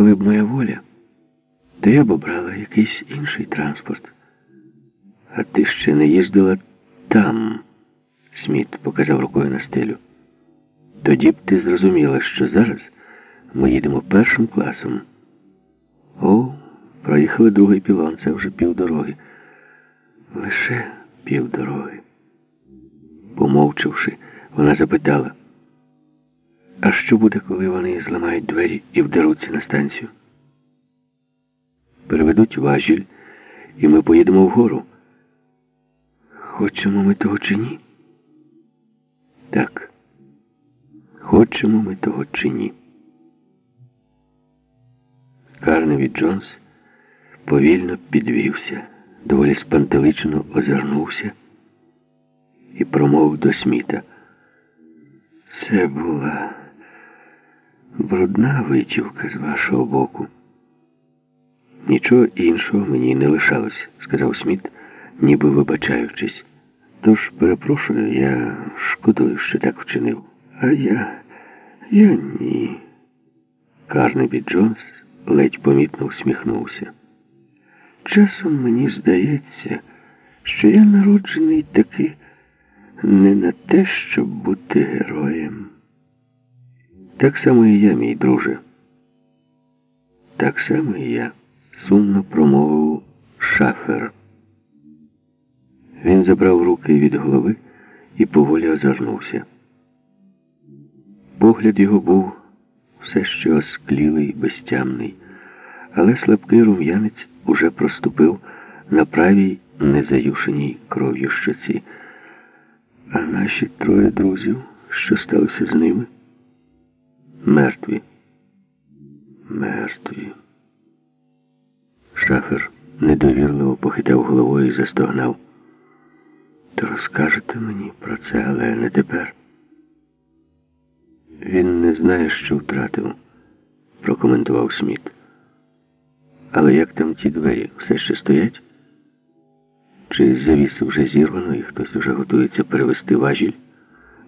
коли б моя воля, то я б обрала якийсь інший транспорт. А ти ще не їздила там, Сміт показав рукою на стелю. Тоді б ти зрозуміла, що зараз ми їдемо першим класом. О, проїхали другий пілон, це вже півдороги. Лише півдороги. Помовчавши, вона запитала, а що буде, коли вони зламають двері і вдеруться на станцію? Переведуть важіль, і ми поїдемо вгору. Хочемо ми того чи ні? Так. Хочемо ми того чи ні. Карневі Джонс повільно підвівся, доволі спантеличено озирнувся і промовив до сміта. Це була брудна витівка з вашого боку. Нічого іншого мені не лишалось, сказав Сміт, ніби вибачаючись. Тож, перепрошую, я шкодую, що так вчинив. А я. я ні. Карнебі Джонс ледь помітно усміхнувся. Часом мені здається, що я народжений таки не на те, щоб бути героєм. Так само і я, мій друже. Так само і я, сумно промовив шафер. Він забрав руки від голови і поволі озирнувся. Погляд його був все ще осклілий, безтямний, але слабкий рум'янець уже проступив на правій незаюшеній кров'ю щоці. А наші троє друзів, що сталося з ними? Мертві. Мертві. Шафер недовірливо похитав головою і застогнав. То розкажете мені про це, але не тепер. Він не знає, що втратив, прокоментував Сміт. Але як там ті двері все ще стоять? Чи завіси вже зірвано і хтось уже готується перевести важіль?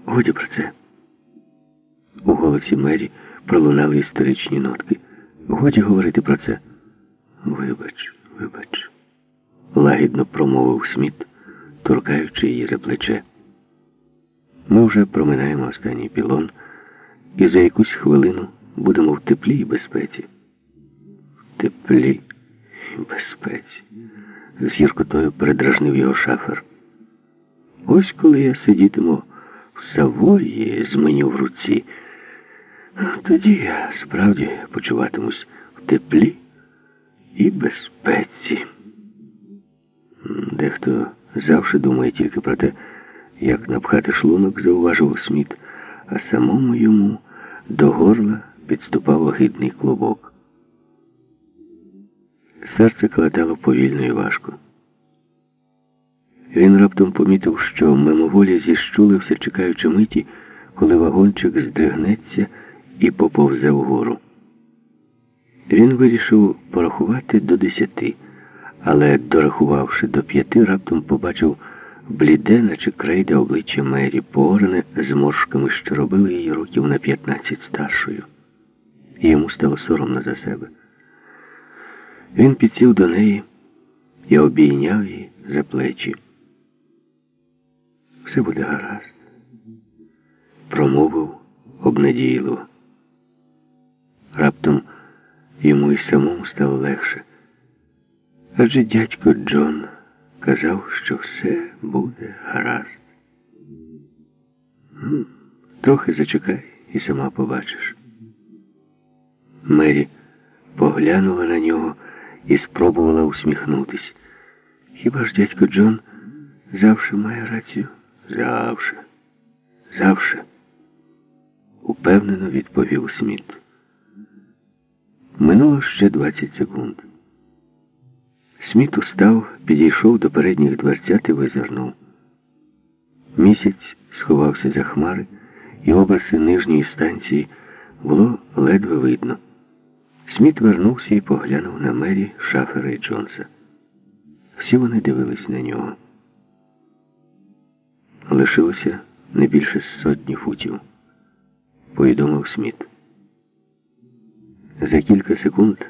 Годі про це. У голосі Мері пролунали історичні нотки. Годі говорити про це. Вибач, вибач, лагідно промовив Сміт, торкаючи її за плече. Ми вже проминаємо останній пілон і за якусь хвилину будемо в теплі і безпеці. В теплі і безпеці. З гіркотою передражнив його шафер. Ось коли я сидітиму Савої з меню в руці, тоді я справді почуватимусь в теплі і безпеці. Дехто завжди думає тільки про те, як напхати шлунок, зауважив Сміт, а самому йому до горла підступав огидний клубок. Серце кладало повільно і важко. Він раптом помітив, що мимоволі зіщулився, чекаючи миті, коли вагончик здригнеться і поповзе вгору. Він вирішив порахувати до десяти, але, дорахувавши до п'яти, раптом побачив бліде, наче крейда обличчя Мері Порене з моршками, що робили її років на п'ятнадцять старшою. І йому стало соромно за себе. Він підсів до неї і обійняв її за плечі. Все буде гаразд, промовив обнадійливо. Раптом йому і самому стало легше. Адже дядько Джон казав, що все буде гаразд. Трохи зачекай і сама побачиш. Мері поглянула на нього і спробувала усміхнутись. Хіба ж дядько Джон завше має рацію? Завше. Завше. Упевнено відповів Сміт. Минуло ще 20 секунд. Сміт устав, підійшов до передніх дверцят і визирнув. Місяць сховався за хмари, і обриси нижньої станції було ледве видно. Сміт вернувся і поглянув на мері Шафера і Джонса. Всі вони дивились на нього. Лишилося не більше сотні футів, повідомив Сміт. За кілька секунд